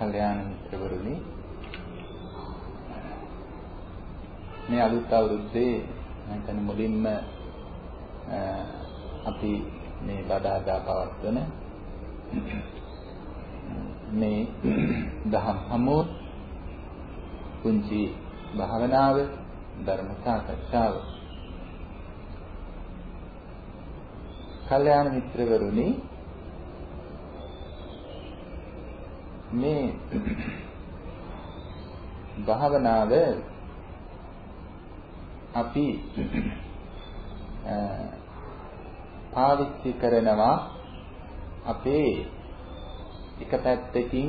කල්යාණ මිත්‍රවරුනි මේ අලුත් අවුරුද්දේ මම හිතන්නේ මුලින්ම අපි මේ බදාදා පවත්වන මේ දහම් හමුව පුංචි භාවනාව ධර්ම සාකච්ඡාව. කල්යාණ මිත්‍රවරුනි මේ භාවනාව අපි පාවිච්චි කරනවා අපේ එක පැත්තකින්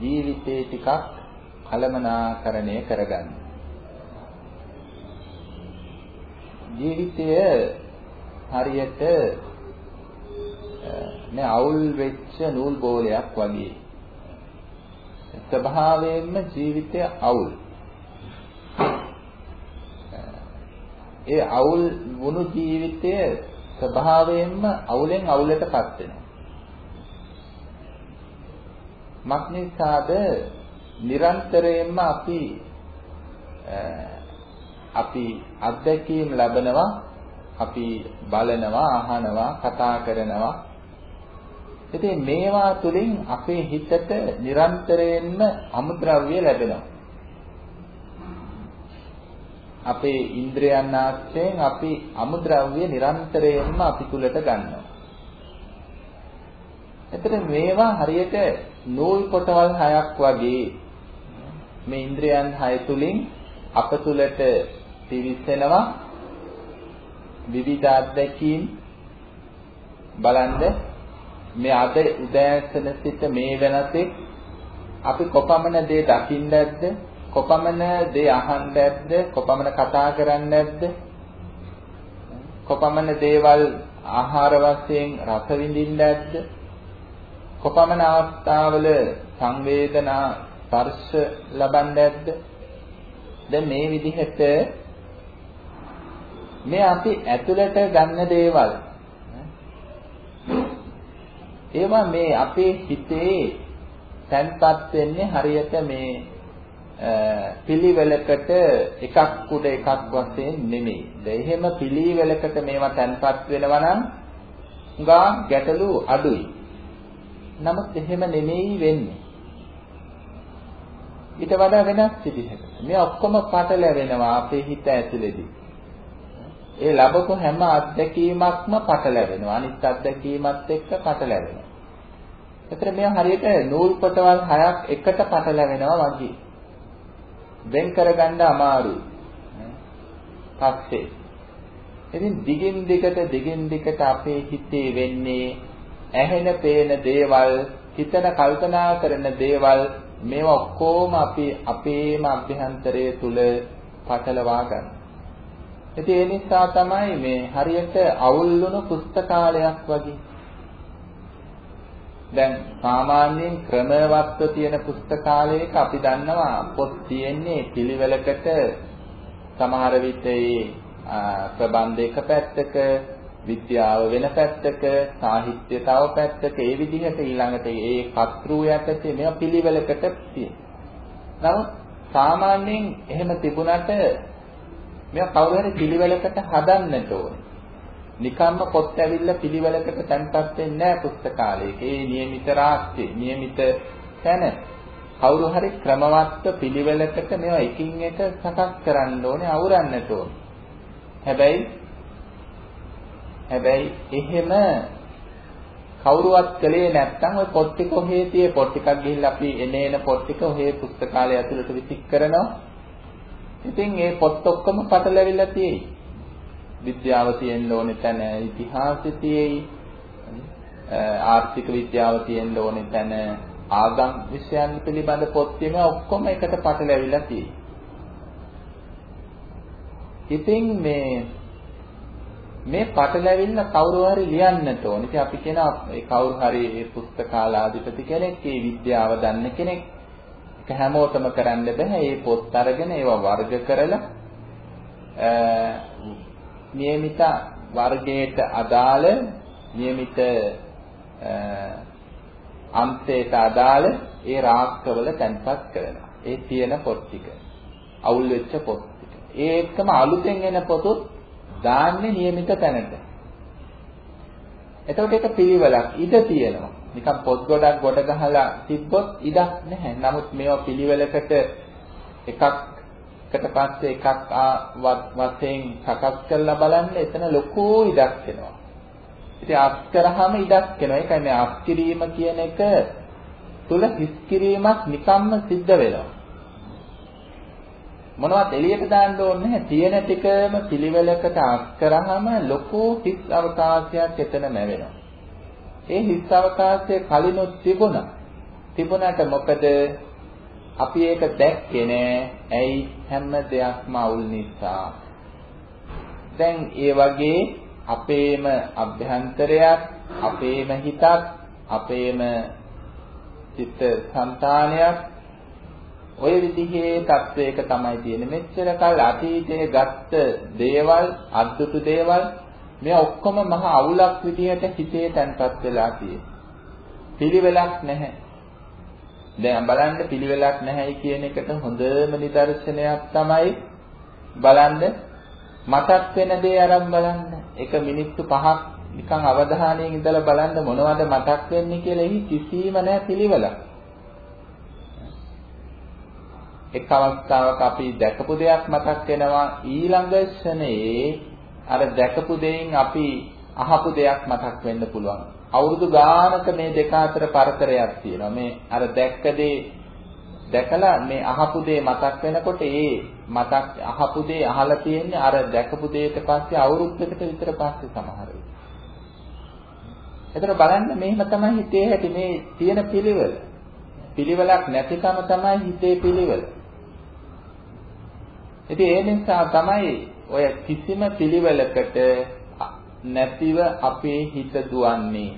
ජීවිතේ ටිකක් කලමනාකරණය කරගන්න. ජීවිතය හරියට මේ අවුල් වෙච්ච නූල් බෝලයක් වගේ. ස්වභාවයෙන්ම ජීවිතය අවුල්. ඒ අවුල් වුණු ජීවිතය ස්වභාවයෙන්ම අවුලෙන් අවුලටපත් වෙනවා. මක්නිසාද නිරන්තරයෙන්ම අපි අපි අත්දැකීම් ලබනවා අපි බලනවා අහනවා කතා කරනවා ඉතින් මේවා තුලින් අපේ හිතට නිරන්තරයෙන්ම අමුද්‍රව්‍ය ලැබෙනවා අපේ ඉන්ද්‍රයන් ආශ්‍රයෙන් අපි අමුද්‍රව්‍ය නිරන්තරයෙන්ම අපි තුලට ගන්නවා. එතන මේවා හරියට නූල් කොටවල් හයක් වගේ මේ ඉන්ද්‍රයන් හය තුලින් අප තුලට පිවිසෙනවා විවිධ අත්දැකීම් බලන්න මේ අද උදෑසන සිට මේ වෙනතේ අපි කොපමණ දේ දකින්න ඇද්ද කොපමණ දේ අහන්න ඇද්ද කොපමණ කතා කරන්න ඇද්ද කොපමණ දේවල් ආහාර වශයෙන් රස විඳින්න ඇද්ද කොපමණ අවස්ථාවල සංවේදනා ස්පර්ශ ලබන්න ඇද්ද දැන් මේ විදිහට මේ අපි ඇතුළට ගන්න දේවල් ඒවා මේ අපේ හිතේ තැන්පත් වෙන්නේ හරියට මේ පිළිවෙලකට එකක් උඩ එකක් වශයෙන් නෙමෙයි. දැන් එහෙම පිළිවෙලකට මේවා තැන්පත් වෙනවා නම් උගා ගැටලු අඩුයි. නමුත් එහෙම නෙමෙයි වෙන්නේ. ඊට වඩා වෙනස් විදිහකට. මේ ඔක්කොම පටලැවෙනවා අපේ හිත ඇතුලේදී. ඒ ලැබපු හැම අත්දැකීමක්ම පටලැවෙනවා. අනිත් අත්දැකීමත් එක්ක පටලැවෙනවා. ඒතර මේ හරියට නූල් පොටවල් හයක් එකට පටලැවෙනවා වගේ. වෙන් කරගන්න අමාරුයි. පස්සේ ඉතින් දිගින් දිගට දිගින් දිගට අපේ හිතේ වෙන්නේ ඇහෙන පේන දේවල්, හිතන කල්පනා කරන දේවල් මේවා ඔක්කොම අපි අපේම අභ්‍යන්තරයේ තුල පටලවා ගන්න. ඉතින් ඒ නිසා තමයි මේ හරියට අවුල් වුණු පුස්තකාලයක් වගේ. දැන් සාමාන්‍යයෙන් ක්‍රමවත්ව තියෙන පුස්තකාලයක අපි දන්නවා පොත් තියෙන්නේ පිළිවෙලකට සමහර විට ප්‍රබන්ධ එක පැත්තක විද්‍යාව වෙන පැත්තක සාහිත්‍ය තව පැත්තක ඒ විදිහට ඊළඟට ඒ කතෘ යටතේ මේවා පිළිවෙලකට තියෙනවා. නමුත් සාමාන්‍යයෙන් එහෙම තිබුණට මේවා කවුරු හරි පිළිවෙලකට හදන්නට ඕනේ. නිකම්ම පොත් ඇවිල්ලා පිළිවෙලකට තැන්පත් වෙන්නේ නැහැ පුස්තකාලයක. ඒ નિયમિત රාශිය, નિયમિત තැන කවුරු හරි ක්‍රමවත්ව පිළිවෙලකට මේවා එකින් එක සකස් කරන්න ඕනේ, අවරන්නට ඕනේ. හැබැයි හැබැයි එහෙම කවුරුවත් කළේ නැත්නම් ওই පොත් ටික ඔහේ තියේ පොත් ටිකක් ගිහිල්ලා අපි එනේන පොත් ටික ඔහේ පුස්තකාලය ඇතුළට විසික් කරනවා. ඉතින් මේ පොත් ඔක්කොම පටලැවිලා තියෙයි. විද්‍යාව තියෙන්න ඕනේ තැන ඉතිහාසය තියෙයි. ආර්ථික විද්‍යාව තියෙන්න ඕනේ තැන ආගම් විෂයන් පිළිබඳ පොත් තියෙනවා ඔක්කොම එකට පටලැවිලා තියෙයි. ඉතින් මේ මේ පටලැවිල්ල කවුරු හරි ලියන්නට ඕනේ. ඉතින් අපි කියනවා ඒ කවුරු හරි මේ පුස්තකාලාධිපති කෙනෙක්, මේ විද්‍යාව දන්න කෙනෙක්. ඒක හැමෝටම කරන්න බෑ. මේ පොත් අරගෙන ඒවා වර්ග කරලා නියමිත වර්ගයට අදාළ නියමිත අන්තයට අදාළ ඒ රාක්කවල තැන්පත් කරනවා. ඒ තියෙන පොත් ටික. අවුල් වෙච්ච පොත් ටික. ඒ එක්කම අලුතෙන් එන පොතුත් දාන්නේ નિયમિત තැනට. එතකොට ඒක පිළිවෙලක් ඉඩ තියෙනවා. නිකන් පොත් ගොඩක් ගොඩ ගහලා තිබ්බොත් ඉඩක් නැහැ. නමුත් මේවා පිළිවෙලකට එකක්කට පස්සේ එකක් වශයෙන් සකස් කරලා බලන්න එතන ලොකු ඉඩක් එනවා. ඉතින් අස් කරාම ඉඩක් එනවා. ඒකයි මේ අස් කිරීම කියන එක තුල හිස් කිරීමක් නිකම්ම සිද්ධ වෙනවා. මොනවත් එළියට දාන්න ඕනේ නැහැ. තියෙන ටිකම පිළිවෙලකට අස් කරාම ලොකු හිස් අවකාශයක් එතන ලැබෙනවා. ඒ හිස් අවකාශයේ කලිනුත් තිබුණා. තිබුණාට මොකද අපි ඒක දැක්කේ නෑ. ඇයි හැම දෙයක්ම අවුල් නිසා. දැන් ඒ වගේ අපේම අභ්‍යන්තරයක්, අපේම හිතක්, අපේම චිත්ත සංතානයක් ඔය විදිහේ තත්වයක තමයි තියෙන්නේ. මෙච්චර කල් අතීතයේ ගත්ත දේවල්, අද්දුටු දේවල් මේ ඔක්කොම මහ අවුලක් විදිහට හිතේ තැන්පත් වෙලා තියෙන්නේ. පිළිවෙලක් නැහැ. දැන් බලන්න පිළිවෙලක් නැහැයි කියන එකට හොඳම නිදර්ශනයක් තමයි බලන්න මතක් වෙන දේ අරන් බලන්න. එක මිනිත්තු පහක් නිකන් අවධානයෙන් ඉඳලා බලන්න මොනවද මතක් වෙන්නේ කියලා එහි කිසිම නැහැ පිළිවෙලක්. එක් අවස්ථාවක අපි දැකපු දෙයක් මතක් වෙනවා ඊළඟ ශ්‍රණයේ අර දැකපු දෙයින් අපි අහපු දෙයක් මතක් වෙන්න පුළුවන්. අවුරුදු ගානක මේ දෙක අතර පරතරයක් තියෙනවා. මේ අර දැක්ක දේ දැකලා මේ අහපු දේ මතක් වෙනකොට ඒ මතක් අහපු දේ අහලා තියෙන්නේ අර දැකපු දේට පස්සේ අවුරුද්දකට විතර පස්සේ සමහර වෙලාවට. එතන බලන්න මෙහෙම තමයි හිතේ හැටි මේ තියෙන පිළිවෙල. පිළිවෙලක් නැතිකම තමයි හිතේ පිළිවෙල. ඉතින් ඒ නිසා තමයි ඔය කිසිම පිළිවෙලකට නැතිව අපේ හිත දුවන්නේ.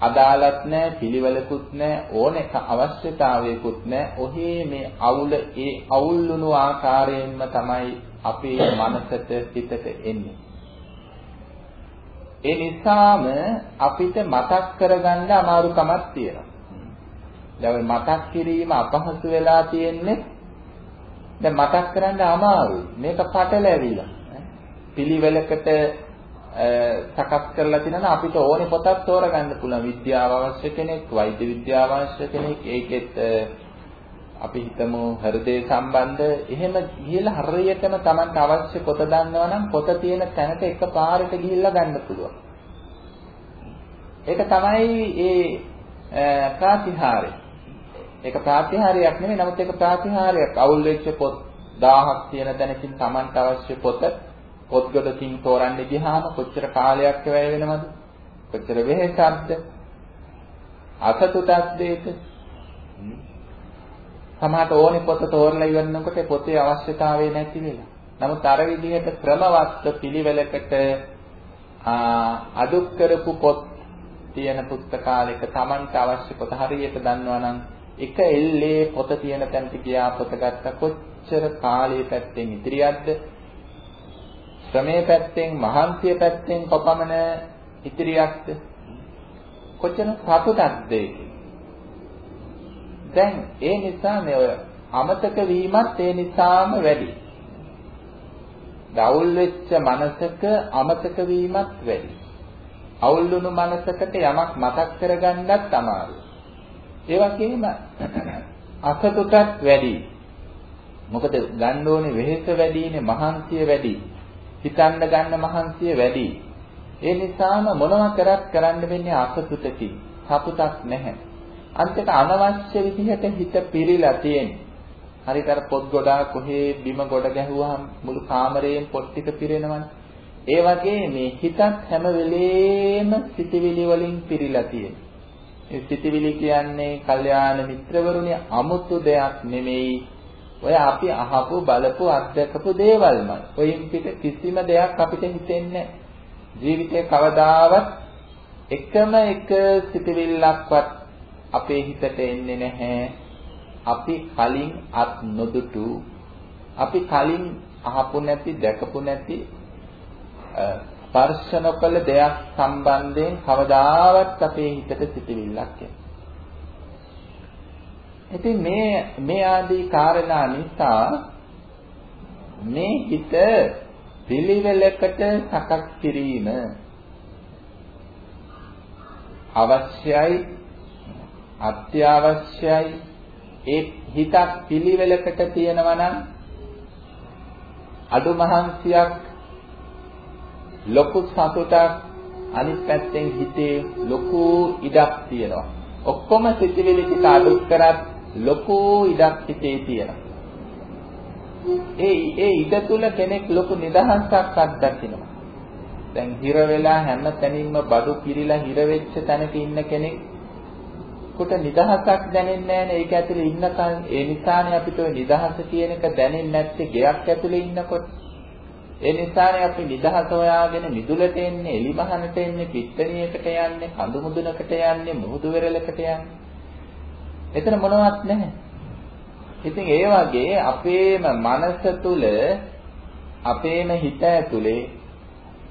අදාළත් නැහැ පිළිවෙලකුත් නැහැ ඕනෙක අවශ්‍යතාවයකුත් නැහැ. ඔහේ මේ අවුල ඒ අවුල්ුණු ආකාරයෙන්ම තමයි අපේ මනසට හිතට එන්නේ. ඒ නිසාම අපිට මතක් කරගන්න අමාරුකමක් තියෙනවා. දැන් මතක් කිරීම අපහසු වෙලා තියෙන්නේ දැන් මතක් කරන්න අමාරුයි. මේක පටලැවිලා. පිළිවෙලකට සකස් කරලා තිනන අපිට ඕනේ පොතක් තෝරගන්න පුළුවන්. විද්‍යාව අවශ්‍ය කෙනෙක්, වෛද්‍ය විද්‍යාව අවශ්‍ය කෙනෙක්, ඒකෙත් අපි හිතමු හෘදේ සම්බන්ධ එහෙම ගිහලා හරියටම Tamanට අවශ්‍ය පොත දන්නවා නම් පොත තියෙන තැනට එකපාරට ගිහිල්ලා ගන්න පුළුවන්. ඒක තමයි ඒ ප්‍රාතිහාරය. ඒක ප්‍රාතිහාරයක් නෙමෙයි නමුත් ඒක ප්‍රාතිහාරයක්. අවුල් වෙච්ච පොත් 1000ක් තියෙන තැනකින් Tamanට අවශ්‍ය පොත පොත්ගොඩකින් තෝරන්න ගියාම කොච්චර කාලයක් වැය වෙනවද? කොච්චර වෙහෙසක්ද? අසතුටක්ද ඒක? සමහරට ඕනේ පොත තෝරලා ඉවරනකොට පොතේ අවශ්‍යතාවය නැති වෙලා. නමුත් අර විදිහට ක්‍රමවත් පිළිවෙලකට අදුක් කරපු පොත් තියෙන පුස්තකාලයක Tamanට අවශ්‍ය පොත හරියට දන්නවා නම් එක එල්ලේ පොත තියෙන තැනට ගියා පොත ගත්ත කොච්චර කාලයේ පැත්තෙන් ඉදිරියක්ද ශ්‍රමයේ පැත්තෙන් මහන්සිය පැත්තෙන් කොපමණ ඉදිරියක්ද කොච්චර සතුටක්ද දැන් ඒ නිසා මේ ඔය අමතක වීමත් ඒ නිසාම වැඩි. දවුල් වෙච්ච මනසක අමතක වීමත් වැඩි. අවුල්ුණු මනසකට යමක් මතක් කරගන්නත් අමාරුයි. ඒ වගේම අසතුටත් වැඩි. මොකද ගන්න ඕනේ වෙහෙස වැඩිනේ මහන්සිය වැඩි. හිතන්න ගන්න මහන්සිය වැඩි. ඒ නිසාම මොනවා කරත් කරන්න වෙන්නේ අසතුටකින්. සතුටක් නැහැ. අන්තිමට අනවශ්‍ය විදිහට හිත පිරීලා තියෙන්නේ. හරියට අර පොත් ගොඩාක් කොහේ බිම ගොඩ ගැහුවාම මුළු කාමරයෙන් පොත් ටික පිරෙනවනේ. ඒ වගේ මේ හිතත් හැම වෙලේම සිතිවිලි වලින් පිරීලා තියෙනවා. ඒ සිතිවිලි කියන්නේ කල්යාණ මිත්‍රවරුනි අමුතු දෙයක් නෙමෙයි. ඔය අපි අහපු බලපු අත්දකපු දේවල්මයි. ඔයින් පිට කිසිම දෙයක් අපිට හිතෙන්නේ ජීවිතේ කවදාවත් එකම එක සිතිවිල්ලක්වත් අපේ හිතට එන්නේ නැහැ. අපි කලින් අත් නොදුටු අපි කලින් අහපු නැති දැකපු නැති ස්පර්ශ නොකළ දෙයක් සම්බන්ධයෙන් කවදාවත් අපේ හිතට සිතිවිල්ලක් එන්නේ. ඉතින් මේ මේ ආදී කාරණා නිසා මේ හිත පිළිවෙලකට සකස් කිරීම අවශ්‍යයි අත්‍යවශ්‍යයි. ඒ හිතක් පිළිවෙලකට තියෙනවා නම් අඩු මහන්සියක් ලොකු සතුටක් අනිත් පැත්තෙන් හිතේ ලොකු ඉඩක් තියෙනවා. ඔක්කොම සිතිවිලි ටික අඩු කරත් ලොකු ඉඩක් හිතේ තියෙනවා. ඒ ඒ ඉඩ තුල කෙනෙක් ලොකු නිදහසක් අත්දකිනවා. දැන් හිර වෙලා හැම තැනින්ම බඩු පිරීලා හිර වෙච්ච තැනක ඉන්න කෙනෙක් කොට නිදහසක් දැනෙන්නේ නැහැනේ ඒක ඇතුලේ ඉන්නකන් ඒ නිසානේ අපිට ওই නිදහස කියන එක දැනෙන්නේ නැත්තේ ගෙයක් ඇතුලේ ඉන්නකොට. ඒ නිසානේ අපි නිදහස හොයාගෙන මිදුලට එන්නේ එලිමහනට එන්නේ පිට්ටනියකට යන්නේ කඳු මුදුනකට යන්නේ මුහුදු වෙරළකට යන්නේ. එතන මොනවත් නැහැ. ඉතින් ඒ වගේ අපේම මනස තුල අපේම හිත ඇතුලේ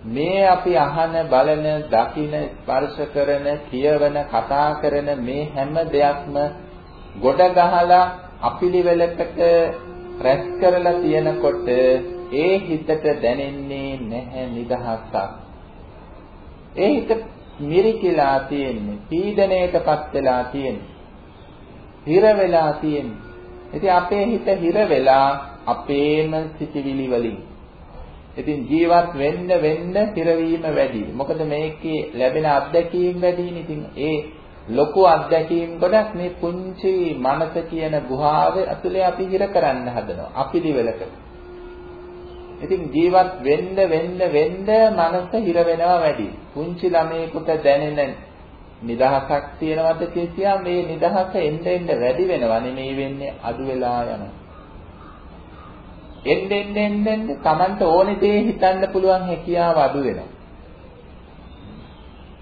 මේ අපි අහන බලන දකින ස්පර්ශ කරන කියවන කතා කරන මේ හැම දෙයක්ම ගොඩ ගහලා අපිලිවෙලකට රැස් කරලා තියෙනකොට ඒ හිතට දැනෙන්නේ නැහැ නිදහසක්. ඒ හිත මිරිකිලා තියෙන්නේ පීඩණයටපත් වෙලා තියෙන්නේ. හිර වෙලා තියෙන්නේ ඉතින් අපේ හිත හිර වෙලා අපේම සිටිවිලි වලින් ඉතින් ජීවත් වෙන්න වෙන්න හිරවීම වැඩි. මොකද මේකේ ලැබෙන අත්දැකීම් වැඩිනේ. ඉතින් ඒ ලොකු අත්දැකීම් ගොඩක් මේ පුංචි මනස කියන ගුහාවේ ඇතුලේ අපි හිර කරන්න හදනවා. අපිලිවෙලකට. ඉතින් ජීවත් වෙන්න වෙන්න වෙන්න මනස හිර වෙනවා වැඩි. පුංචි ළමයෙකුට දැනෙන නිදහසක් තියනවද කිසියා මේ නිදහස එන්න එන්න වැඩි වෙනවා නෙමෙයි වෙන්නේ අඩු වෙලා යනවා. එන්න එන්න එන්න එන්න Tamanට ඕනේ දේ හිතන්න පුළුවන් හැකියාව අඩු වෙනවා.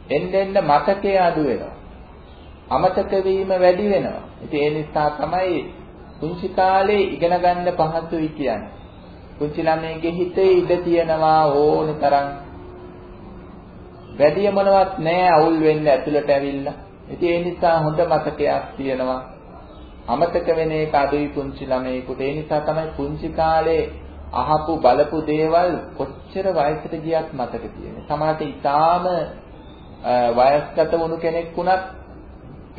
එන්න එන්න මතකයේ අඩු වෙනවා. අමතක වීම වැඩි වෙනවා. ඉතින් ඒ නිසා තමයි කුංචි කාලේ ඉගෙන ගන්න පහසුයි කියන්නේ. කුංචි ළමයිගේ හිතේ ඉඩ තියනවා ඕන තරම්. වැඩි මොනවත් නැහැ අවුල් වෙන්න ඇතුළට ඇවිල්ලා. ඉතින් ඒ නිසා හොඳ මතකයක් තියෙනවා. අමතක වෙන එක අඩුයි පුංචි ළමයෙකුට. ඒ නිසා තමයි පුංචි කාලේ අහපු බලපු දේවල් කොච්චර වයසට ගියත් මතක තියෙන්නේ. සමහරට ඊටාම වයස්ගත වුණු කෙනෙක් වුණත්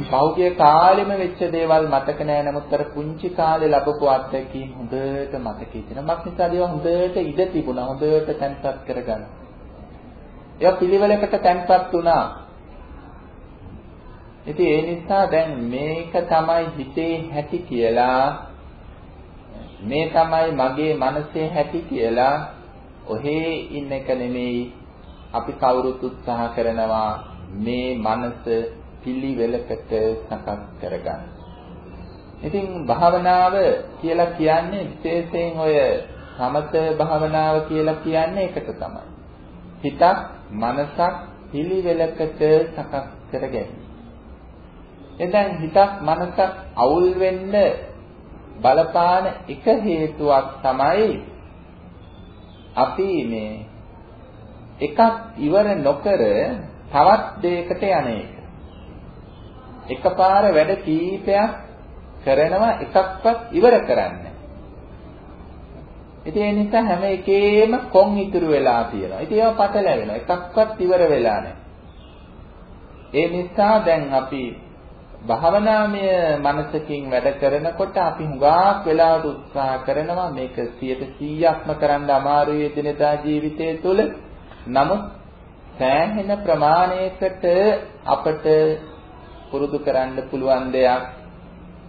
පෞද්ගලික කාලෙම වෙච්ච දේවල් මතක නෑ නමුත් අර පුංචි කාලේ ලැබපු අත්දැකීම් හොඳට මතකයි තියෙනවා. මක් නිසා දේවා හොඳට ඉඩ තිබුණා. හොඳට තැන්පත් කරගන්න. ඒවා පිළිවෙලකට තැන්පත් වුණා. ඉතින් ඒ නිසා දැන් මේක තමයි හිතේ හැටි කියලා මේ තමයි මගේ මනසේ හැටි කියලා ඔහේ ඉන්න එක නෙමෙයි අපි කවුරුත් උත්සාහ කරනවා මේ මනස පිළිවෙලකට සකස් කරගන්න. ඉතින් භාවනාව කියලා කියන්නේ විශේෂයෙන් ඔය සමත භාවනාව කියලා කියන්නේ ඒකට තමයි. හිතක් මනසක් පිළිවෙලකට සකස් කර ගැනීම. එතෙන් හිතක් මනසක් අවුල් වෙන්න බලපාන එක හේතුවක් තමයි අපි මේ එකක් ඉවර නොකර තවත් දෙයකට යන එක. එකපාර වැඩ කීපයක් කරනවා එකක්වත් ඉවර කරන්නේ. ඉතින් ඒ නිසා හැම එකේම කොන් ඉතුරු වෙලා තියෙනවා. ඉතින් ඒවා පටලැවෙනවා. එකක්වත් ඉවර වෙලා නැහැ. ඒ නිසා දැන් අපි භාවනාමය මනසකින් වැඩ කරනකොට අපි හුඟක් වෙලාවට උත්සාහ කරනවා මේක 100%ක්ම කරන්න අමාරුයි එදිනදා ජීවිතය තුළ. නමුත් සෑහෙන ප්‍රමාණයකට අපට පුරුදු කරන්න පුළුවන් දෙයක්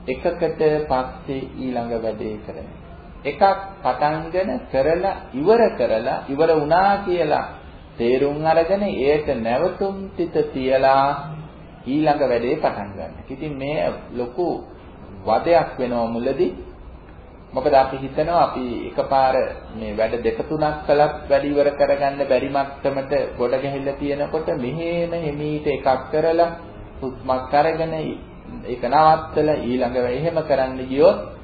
එකකට පස්සේ ඊළඟ වැඩේ කරන. එකක් පටන්ගෙන කරලා ඉවර කරලා ඉවර වුණා කියලා තේරුම් අරගෙන ඒක නැවතුම් තිත තියලා ඊළඟ වැඩේ පටන් ගන්න. ඉතින් මේ ලොකු වදයක් වෙනවා මුලදී. මොකද අපි හිතනවා අපි එකපාර මේ වැඩ දෙක තුනක් කළත් වැඩ ඉවර කරගන්න බැරි මට්ටමට ගොඩ ගැහිලා තියෙනකොට මෙහෙම හිමීට එකක් කරලා හුස්මක් අරගෙන ඒක නවත්තලා ඊළඟ එහෙම කරන්න ගියොත්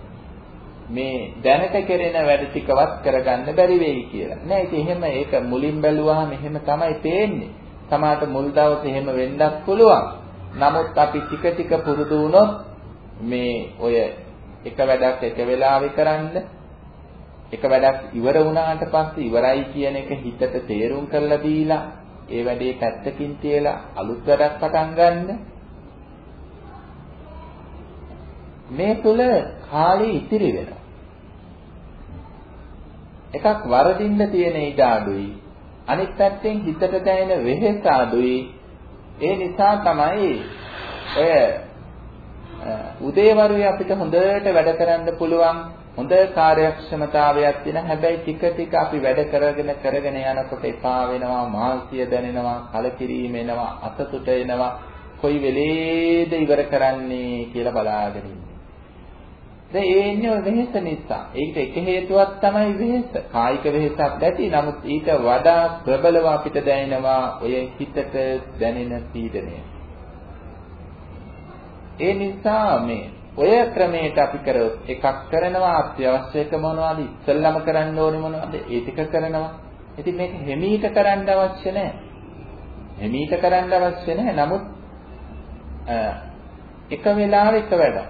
මේ දැනට කෙරෙන වැඩ ටිකවත් කරගන්න බැරි වෙයි කියලා. නෑ ඉතින් එහෙම ඒක මුලින් බැලුවාම එහෙම තමයි පේන්නේ. සමහරට මුල් දවසේ එහෙම වෙන්නත් පුළුවන්. නමුත් අපි ටික ටික පුරුදු වුණොත් මේ ඔය එක වැඩක් එක වෙලාවෙ කරන්න එක වැඩක් ඉවර වුණාට පස්සේ ඉවරයි කියන එක හිතට තේරුම් කරලා දීලා ඒ වැඩේ පැත්තකින් තියලා අලුත් වැඩක් පටන් ගන්න මේ තුල කාලය ඉතිරි වෙනවා. එකක් වරදින්න තියෙන ඉඩ අඩුයි අනිත් පැත්තෙන් හිතට දැනෙන වෙහෙස අඩුයි ඒ නිසා තමයි ඔය උදේවරුේ අපිට හොඳට වැඩ කරන්න පුළුවන් හොඳ කාර්යක්ෂමතාවයක් තියෙන. හැබැයි ටික ටික අපි වැඩ කරගෙන කරගෙන යනකොට එපා වෙනවා මානසිය දැනෙනවා කලකිරීම එනවා අසතුට එනවා. කොයි වෙලේද ඉවර කරන්නේ කියලා බලාගෙන ඉන්නේ. දැන් ඒ ඉන්නේ වෙහෙස නිසා. ඒකට එක හේතුවක් තමයි වෙහෙස. කායික වෙහෙසක් ඇති. නමුත් ඊට වඩා ප්‍රබලව අපිට දැනෙනවා ඔය හිතට දැනෙන පීඩනය. ඒ නිසා මේ ඔය ක්‍රමයට අපි කරොත් එකක් කරනවා අත්‍යවශ්‍ය එක මොනවද ඉස්සෙල්ලාම කරන්න ඕනේ මොනවද ඒ ටික කරනවා ඉතින් මේක හිමීට කරන්න අවශ්‍ය නැහැ හිමීට කරන්න අවශ්‍ය නැහැ නමුත් එක වෙලාවෙ එක වැඩක්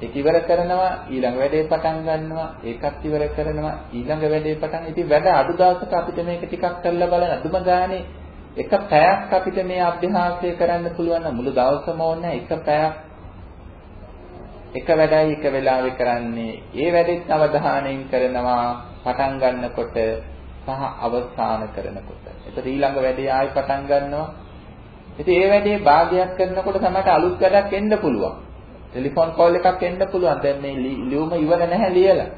ඒක ඉවර කරනවා ඊළඟ වැඩේ පටන් ගන්නවා ඒකත් ඉවර කරනවා ඊළඟ වැඩේ පටන් ඉතින් වැඩ අඩු දවසක අපිට මේක ටිකක් කරලා බලන්න අදුම ගානේ එක පැයක් අපිට මේ අභ්‍යාසය කරන්න පුළුවන් නම් මුළු දවසම ඕනේ එක පැයක් එක වැඩයි එක වෙලාවෙ කරන්නේ ඒ වැඩෙත් අවධානයෙන් කරනවා පටන් ගන්නකොට සහ අවසන් කරනකොට. ඒතර ඊළඟ වැඩේ ආයෙ පටන් ගන්නවා. ඉතින් ඒ වැඩේ භාගයක් කරනකොට තමයි අලුත් වැඩක් එන්න පුළුවන්. ටෙලිෆෝන් කෝල් එකක් එන්න පුළුවන්. දැන් මේ ලියුම ඉවර නැහැ ලියලා.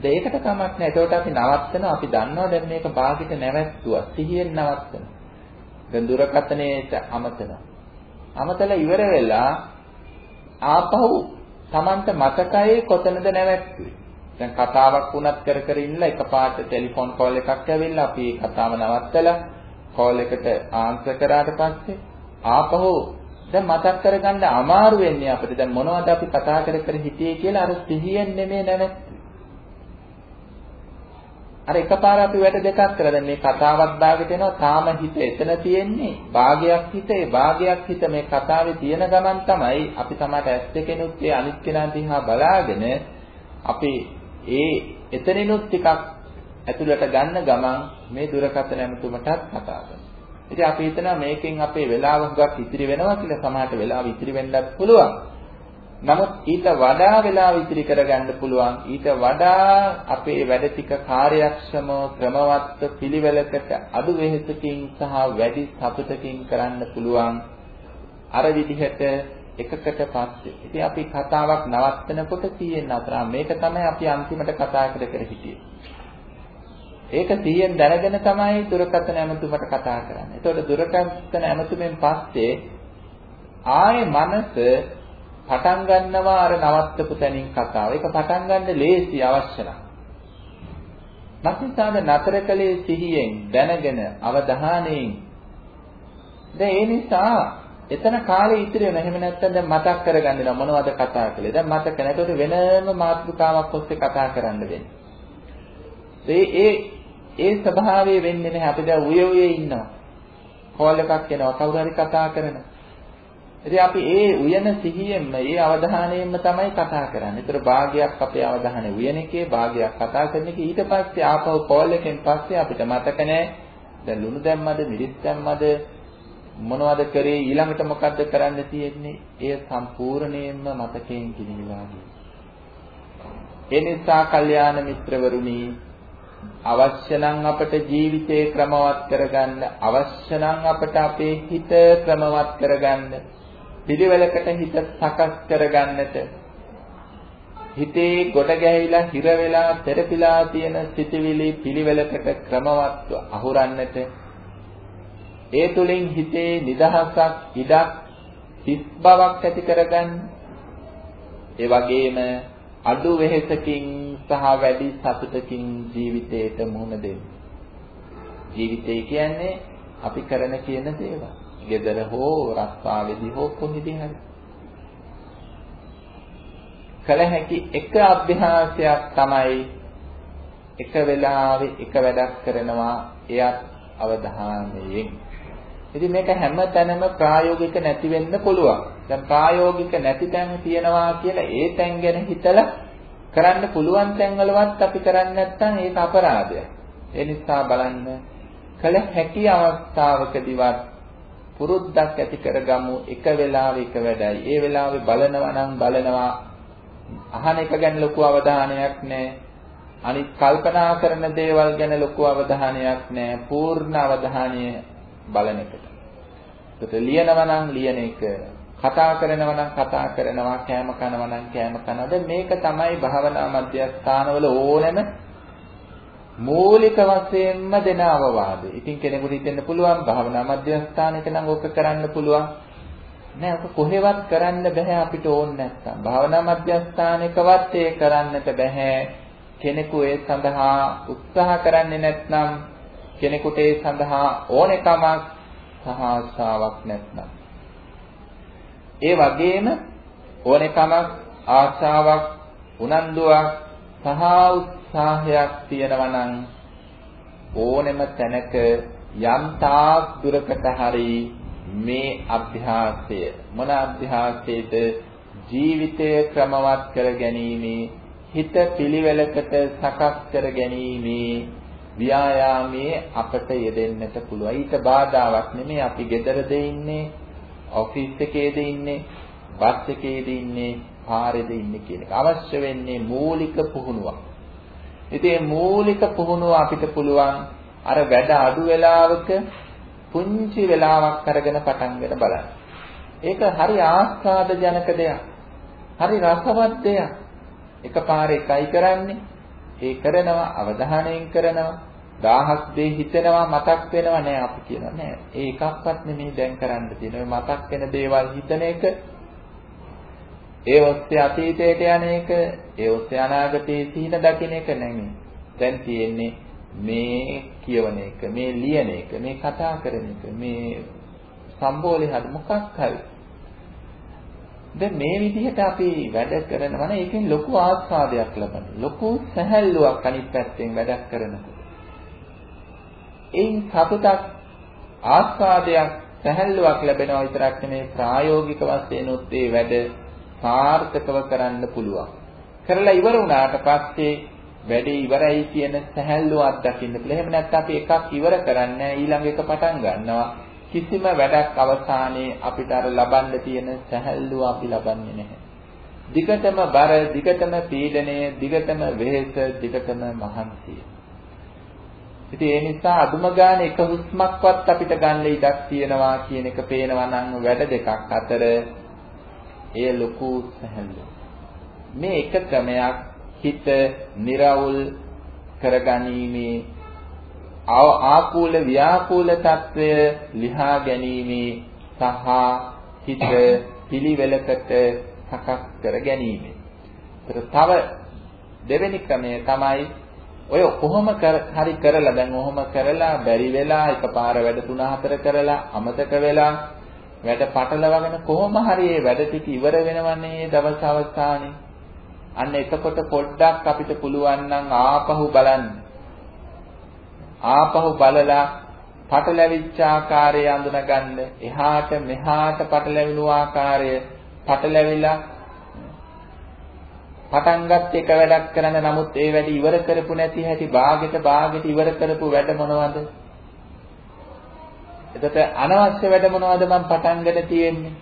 දැන් ඒකට කමක් නැහැ. ඒකට අපි නවත්තනවා. අපි දන්නවා දැන් මේක භාගිත නැවැත්තුවා. සිහියෙන් නවත්තනවා. දැන් දුරකථනයේට අමතනවා. අමතලා ඉවර වෙලා ආපහු Tamanta මතකයේ කොතනද නැවැත්තුවේ. දැන් කතාවක් වුණත් කර කර ඉන්නලා එකපාරට ටෙලිෆෝන් කෝල් එකක් ඇවිල්ලා අපි කතාව නවත්තලා කෝල් එකට ආන්සර් කරාට පස්සේ ආපහු දැන් මතක් කරගන්න අමාරු වෙන්නේ අපිට. දැන් මොනවද අපි කතා කර කර හිටියේ කියලා අර සිහියෙන් නෙමෙයි නැවැත්තුවේ. අර එකපාර අපි වැඩ දෙකක් කරලා දැන් මේ කතාවක් දාගෙන එනවා තාම හිත එතන තියෙන්නේ භාගයක් හිත ඒ භාගයක් හිත මේ කතාවේ තියෙන ගමන් තමයි අපි තමයි ඇස් දෙකෙනුත් ඒ අනිත් කෙනා දිහා බලාගෙන අපි ඒ එතනිනුත් ටිකක් ඇතුළට ගන්න ගමන් මේ දුරකථන ඇමතුමටත් කතා කරනවා. ඉතින් අපි හිතනවා මේකෙන් අපේ වෙලාව හුඟක් ඉතිරි වෙනවා කියලා සමහරට වෙලාව ඉතිරි වෙන්නත් පුළුවන්. නමුත් ඊට වඩා වෙලාව ඉතිරි කරගන්න පුළුවන් ඊට වඩා අපේ වැඩ ටික කාර්යක්ෂම ක්‍රමවත් පිළිවෙලකට අඩු වෙහෙසකින් සහ වැඩි සතුටකින් කරන්න පුළුවන් අර විදිහට එකකට පස්සේ ඉතින් අපි කතාවක් නවත්තනකොට තියෙන අතර මේක තමයි අපි අන්තිමට කතා කර කර හිටියේ ඒක 100න් දැනගෙන තමයි දුරකථන ඇමතුමට කතා කරන්නේ. ඒතකොට දුරකථන ඇමතුමෙන් පස්සේ ආයේ මනස පටන් ගන්නවා අර නවත්තපු තැනින් කතාව. ඒක පටන් ගන්න ලේසි අවශ්‍ය නම්. මක්නිසාද නතර කලේ සිහියෙන් දැනගෙන අවධානයෙන් දැන් ඒ නිසා එතන කාලේ ඉතිරි වෙන එහෙම නැත්නම් දැන් මතක් කරගන්න මොනවද කතා කළේ දැන් මතක නැතොත් වෙනම මාතෘකාවක් ඔස්සේ කතා කරන්න වෙන්නේ ඒ ඒ ඒ ස්වභාවය වෙන්නේ නැහැ අපි දැන් උය උයේ ඉන්නවා කෝල් එකක් එනවා කවුරු හරි කතා කරනවා ඉතින් අපි ඒ උයන සිහියෙන්ම ඒ අවධානයෙන්ම තමයි කතා කරන්නේ. ඒතර භාගයක් අපේ අවධානය උයන එකේ භාගයක් කතා කරන එක ඊට පස්සේ ආපහු කෝල් එකෙන් පස්සේ අපිට මතක නැහැ. දැන් ලුණු දැම්මද මිරිස් දැම්මද මොනවද කරේ ඊළඟට මොකද්ද කරන්න තියෙන්නේ? එය සම්පූර්ණයෙන්ම මතකයෙන් කිලිලා ඒ නිසා කල්යාණ මිත්‍රවරුනි අවශ්‍ය නම් අපට ජීවිතේ ක්‍රමවත් කරගන්න අවශ්‍ය නම් අපට අපේ හිත ක්‍රමවත් කරගන්න පිළිවෙලකට හිත සකස් කරගන්නට. හිතේ ගොඩ ගැහිලා හිර වෙලා තෙරපිලා තියෙන සිටිවිලි පිළිවෙලකට ක්‍රමවත්ව අහුරන්නට. ඒ තුලින් හිතේ නිදහසක් ඉඩක් හිස් බවක් ඇති කරගන්න. ඒ වගේම අඩු වෙහෙසකින් සහ වැඩි සතුටකින් ජීවිතයට මුහුණ දෙන්න ජීවිතය කියන්නේ අපි කරන කියන දේවල් gedara හෝ රස්තාවේදී හෝ කොහෙදී හරි කල හැකි එක අභ්‍යාසයක් තමයි එක වෙලාවෙ එක වැඩක් කරනවා එයත් අවධානයෙන්. ඉතින් මේක හැම තැනම ප්‍රායෝගික නැති වෙන්න පුළුවන්. දැන් ප්‍රායෝගික නැති තැන් තියෙනවා කියලා ඒ තැන් ගැන හිතලා කරන්න පුළුවන් තැන්වලවත් අපි කරන්නේ නැත්නම් ඒක අපරාධයක්. ඒ නිසා බලන්න කල හැකි අවස්ථාවකදීවත් පුරුද්දක් ඇති කරගමු එක වෙලාවෙ එක වැඩයි. ඒ වෙලාවේ බලනවා නම් බලනවා අහන එක ගැන ලොකු අවධානයක් නැහැ. අනිත් කල්පනා කරන දේවල් ගැන ලොකු අවධානයක් නැහැ. පූර්ණ අවධානය බලන එකට. ඒකට ලියනවා නම් ලියන එක, කතා කරනවා නම් කතා කරනවා, කෑම කනවා නම් කෑම කනවා. දැන් මේක තමයි භාවනා මධ්‍යස්ථානවල ඕනෑම මූලික වශයෙන්ම දෙන අවවාදය. ඉතින් කෙනෙකුට හිතෙන්න පුළුවන් භාවනා මධ්‍යස්ථානයක නම් ඕක කරන්න පුළුවන්. නෑ ඔක කොහෙවත් කරන්න බෑ අපිට ඕන නැත්තම්. භාවනා මධ්‍යස්ථානයකවත් ඒ කරන්නට බෑ. කෙනෙකු ඒ සඳහා උත්සාහ කරන්නේ නැත්නම් කෙනෙකුට ඒ සඳහා ඕනෙකමක් සහ ආශාවක් නැත්නම්. ඒ වගේම ඕනෙකමක් ආශාවක් උනන්දුවක් සහ උත්සාහයක් තියෙනවා නම් ඕනෙම තැනක යම් තාක් දුරකට හරි මේ අභ්‍යාසය මොන අභ්‍යාසයේද ජීවිතය ක්‍රමවත් කර ගැනීමේ හිත පිළිවෙලකට සකස් කර ගැනීමේ ව්‍යායාමයේ අපට යෙදෙන්නට පුළුවන්. ඊට බාධාවක් නෙමෙයි අපි ගෙදරද ඉන්නේ, ඔෆිස් එකේද ඉන්නේ, බස් එකේද ඉන්නේ, පාරේද ඉන්නේ කියන එක. අවශ්‍ය වෙන්නේ මූලික පුහුණුවක්. ඉතින් මූලික පුහුණුව අපිට පුළුවන් අර වැඩ අඩු වෙලාවක පුංචි වෙලාවක් අරගෙන පටන් ගන්න බලන්න. ඒක හරි ආස්වාද ජනක දෙයක්. හරි රසවත් දෙයක්. එකපාරේ එකයි කරන්නේ. ඒ කරනවා අවධානයෙන් කරනවා. දහහක් දේ හිතෙනවා මතක් වෙනවා නෑ අපි කියනවා නෑ. ඒ එකක්වත් නෙමෙයි දැන් කරන්න තියෙන්නේ. මතක් වෙන දේවල් හිතන එක ඒ ඔස්සේ අතීතයට යන එක, ඒ ඔස්සේ අනාගතයේ සිහින දකින්න එක නෙමෙයි. දැන් තියෙන්නේ මේ කියවන එක, මේ ලියන එක, මේ කතා කරන එක, මේ සම්බෝලේ හද මොකක් හරි. දැන් මේ විදිහට අපි වැඩ කරනවා නම් ඒකෙන් ලොකු ආස්වාදයක් ලබන. ලොකු සැහැල්ලුවක් අනිත් පැත්තෙන් වැඩක් කරනකොට. එයින් සතුටක් ආස්වාදයක් සැහැල්ලුවක් ලැබෙනවා විතරක් නෙමෙයි ප්‍රායෝගික වශයෙන් උත් ඒ වැඩ සාර්ථකව කරන්න පුළුවන්. කරලා ඉවර වුණාට පස්සේ වැඩේ ඉවරයි කියන සැහැල්ලුව අත්දකින්න පුළුවන්. එහෙම නැත්නම් අපි එකක් ඉවර කරන්නේ ඊළඟ එක පටන් ගන්නවා. කිසිම වැඩක් අවසානයේ අපිට අර ලබන්න තියෙන සැහැල්ලුව අපි ලබන්නේ නැහැ. දිගටම බර, දිගටම පීඩනය, දිගටම වෙහෙස, දිගටම මහන්සිය. ඉතින් ඒ නිසා අදුම ගාන එක හුස්මක්වත් අපිට ගන්න ඉඩක් තියනවා කියන එක පේනවා නම් වැඩ දෙකක් අතර එය ලොකු සැහැල්ලු. මේ එක ක්‍රමයක් හිත निराවුල් කරගැනීමේ ආකූල ව්‍යාකූල తত্ত্বය ලිහා ගැනීමේ සහ හිත පිළිවෙලකට සකස් කර ගැනීම. ඒතර තව දෙවෙනි ක්‍රමය තමයි ඔය කොහොම හරි කරලා දැන් ඔහොම කරලා බැරි වෙලා එකපාර වැඩ 3 4 කරලා අමතක වෙලා වැඩ පටලවාගෙන කොහොම හරි මේ වැඩ ටික ඉවර වෙනවන්නේ දවස් අවස්ථානේ. අන්න එතකොට පොඩ්ඩක් අපිට පුළුවන් නම් ආපහු බලන්න. ආපහු බලලා පටලැවිච්ච ආකාරය අඳුනගන්න. එහාට මෙහාට පටලැවිණු ආකාරය පටලැවිලා පටන් ගත්ත එක වැඩක් කරන්න නමුත් ඒ වැඩ ඉවර කරපු නැති හැටි බාගෙට බාගෙට ඉවර කරපු වැඩ මොනවද? එතකොට අනවශ්‍ය වැඩ මොනවද මම පටන් ගන්න තියෙන්නේ?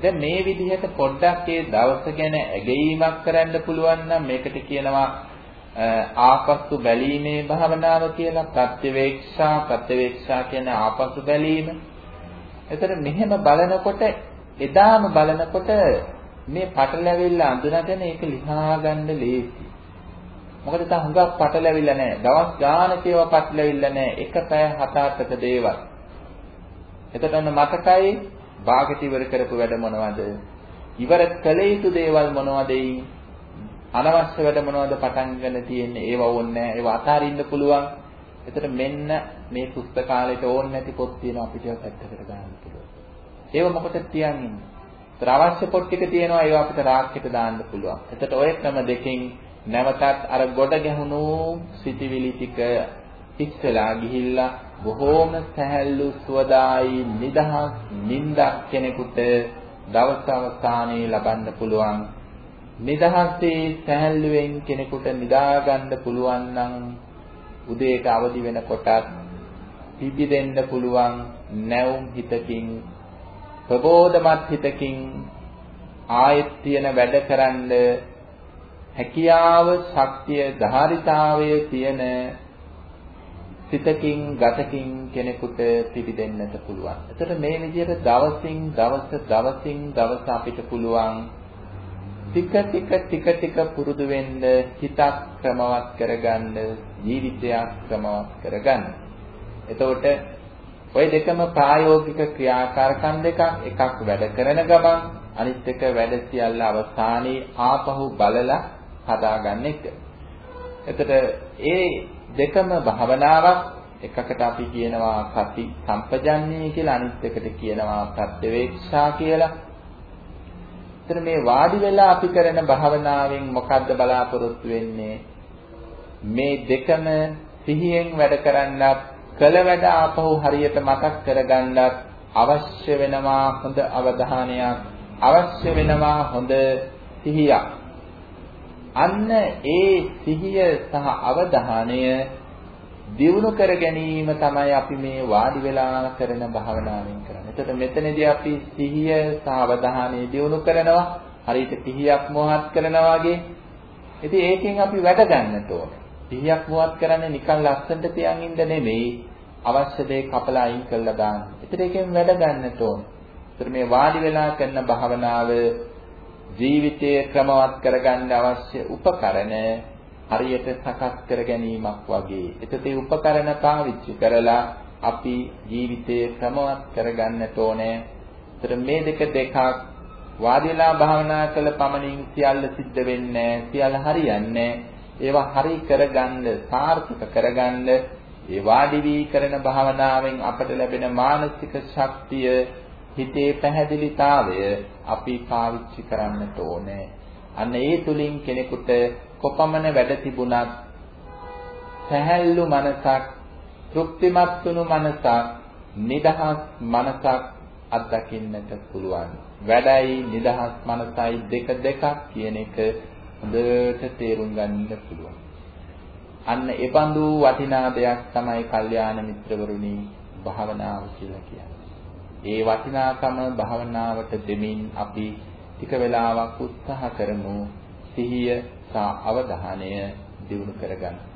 දැන් මේ විදිහට පොඩ්ඩක් ඒ දවස ගැන ඇගීමක් කරන්න පුළුවන් නම් මේකට කියනවා ආපස්සු බැලීමේ භාවනාව කියලා ප්‍රත්‍යවේක්ෂා ප්‍රත්‍යවේක්ෂා කියන ආපස්සු බැලීම. එතකොට මෙහෙම බලනකොට එදාම බලනකොට මේ පටලැවිල්ල අඳුනගෙන ඒක ලිහා ගන්න ලේසි. මොකද තා හුඟක් පටලැවිලා නැහැ. දවස් ගානක ඒවා පටලැවිලා නැහැ. එක පැය හත අටක දේවල්. එතකොට ඔන්න මතකයි භාගට ඉවර කරපු වැඩ මොනවද? ඉවර කළ යුතු දේවල් මොනවද? අනවශ්‍ය වැඩ මොනවද පටන් ගන්න තියෙන්නේ? ඒව ඕනේ නැහැ. ඒව අතාරින්න පුළුවන්. එතකොට මෙන්න මේ පුස්තකාලේට ඕනේ නැති පොත් තියෙනවා අපිට පැත්තකට දාන්න පුළුවන්. ඒව මොකටද තියන්නේ? ඒතර අවශ්‍ය පොත් ටික තියෙනවා ඒව අපිට රාක්කෙට දාන්න පුළුවන්. එතකොට ඔය ක්‍රම දෙකෙන් නැවතත් අර ගොඩ ගැහුණු සිටිවිලි ටික ඉස්සලා ගිහිල්ලා බොහෝම සැහැල්ලු සුවදායි නිදහස් නිින්දක් කෙනෙකුට දවස් අවසානයේ ලබන්න පුළුවන් නිදහසේ සැහැල්ලුවෙන් කෙනෙකුට නිදා ගන්න පුළුවන් නම් උදේට අවදි වෙනකොටත් පිබිදෙන්න පුළුවන් නැවුම් හිතකින් ප්‍රබෝධමත් හිතකින් ආයෙත් තියෙන වැඩ කරන්න හැකියාව ශක්තිය ධාරිතාවය තියෙන සිතකින් ගතකින් කෙනෙකුට පිළිදෙන්නට පුළුවන්. එතකොට මේ විදිහට දවසින් දවස දවසින් දවස අපිට පුළුවන් ටික ටික ටික ටික පුරුදු වෙන්න හිතක් ක්‍රමවත් කරගන්න ජීවිතයක් ක්‍රමවත් කරගන්න. එතකොට ওই දෙකම ප්‍රායෝගික ක්‍රියාකාරකම් දෙකක් එකක් වැඩ කරන ගමන් අනිත් එක වැඩ සියල්ල අවසානයේ ආපහු බලලා හදාගන්න එක. එතකොට ඒ දෙකම භාවනාවක් එකකට අපි කියනවා සති සම්පජන්ණය කියලා අනිත් එකට කියනවා ප්‍රත්‍යවේක්ෂා කියලා. එතන මේ වාඩි වෙලා අපි කරන භාවනාවෙන් මොකද්ද බලාපොරොත්තු වෙන්නේ? මේ දෙකම සිහියෙන් වැඩ කරන්නත් කළ වැඩ ආපහු හරියට මතක් කරගන්නත් අවශ්‍ය වෙනවා හොඳ අවධානයක් අවශ්‍ය වෙනවා හොඳ සිහියක් අන්න ඒ සිහිය සහ අවධානය දියුණු කර ගැනීම තමයි අපි මේ වාඩි වෙලා කරන භාවනාවෙන් කරන්නේ. එතකොට මෙතනදී අපි සිහිය සහ අවධානය දියුණු කරනවා. හරියට පිහියක් මොහත් කරනවා වගේ. ඉතින් ඒකෙන් අපි වැඩ ගන්නට ඕනේ. සිහියක් මොහත් කරන්නේ නිකන් ලස්සනට තියන් ඉන්න නෙමෙයි. අවශ්‍ය දේ කපලා අයින් කරලා දාන්න. ඒතර ඒකෙන් වැඩ ගන්නට ඕනේ. ඒතර මේ වාඩි වෙලා කරන භාවනාව ජීවිතය ක්‍රමවත් කරගන්න අවශ්‍ය උපකරණ හරියට සකස් කර ගැනීමක් වගේ. එතකොට මේ උපකරණ පාවිච්චි කරලා අපි ජීවිතය ක්‍රමවත් කරගන්නට ඕනේ. ඒතර මේ දෙක දෙකක් වාඩිලා භාවනා කළ පමණින් සියල්ල සිද්ධ වෙන්නේ සියල්ල හරියන්නේ ඒවා හරි කරගන්න සාර්ථක කරගන්න ඒ වාඩි වී කරන භාවනාවෙන් අපට ලැබෙන මානසික ශක්තිය හිතේ පැහැදිලිතාවය අපි පාවිච්චි කරන්නට ඕනේ. අන්න ඒ තුලින් කෙනෙකුට කොපමණ වැඩ තිබුණත් සැහැල්ලු මනසක්, තෘප්තිමත් වුණු මනසක්, නිදහස් මනසක් අත්දකින්නට පුළුවන්. වැඩයි නිදහස් මනසයි දෙක දෙකක් කියන එක හොඳට තේරුම් ගන්න පුළුවන්. අන්න ඒ බඳු වටිනා දෙයක් තමයි කල්යාණ මිත්‍රවරුනි භාවනාව කියලා කියන්නේ. ඒ වටිනාකම භාවනාවට දෙමින් අපි ටික වෙලාවක් උත්සාහ කරමු සිහිය සහ අවධානය දියුණු කරගන්න.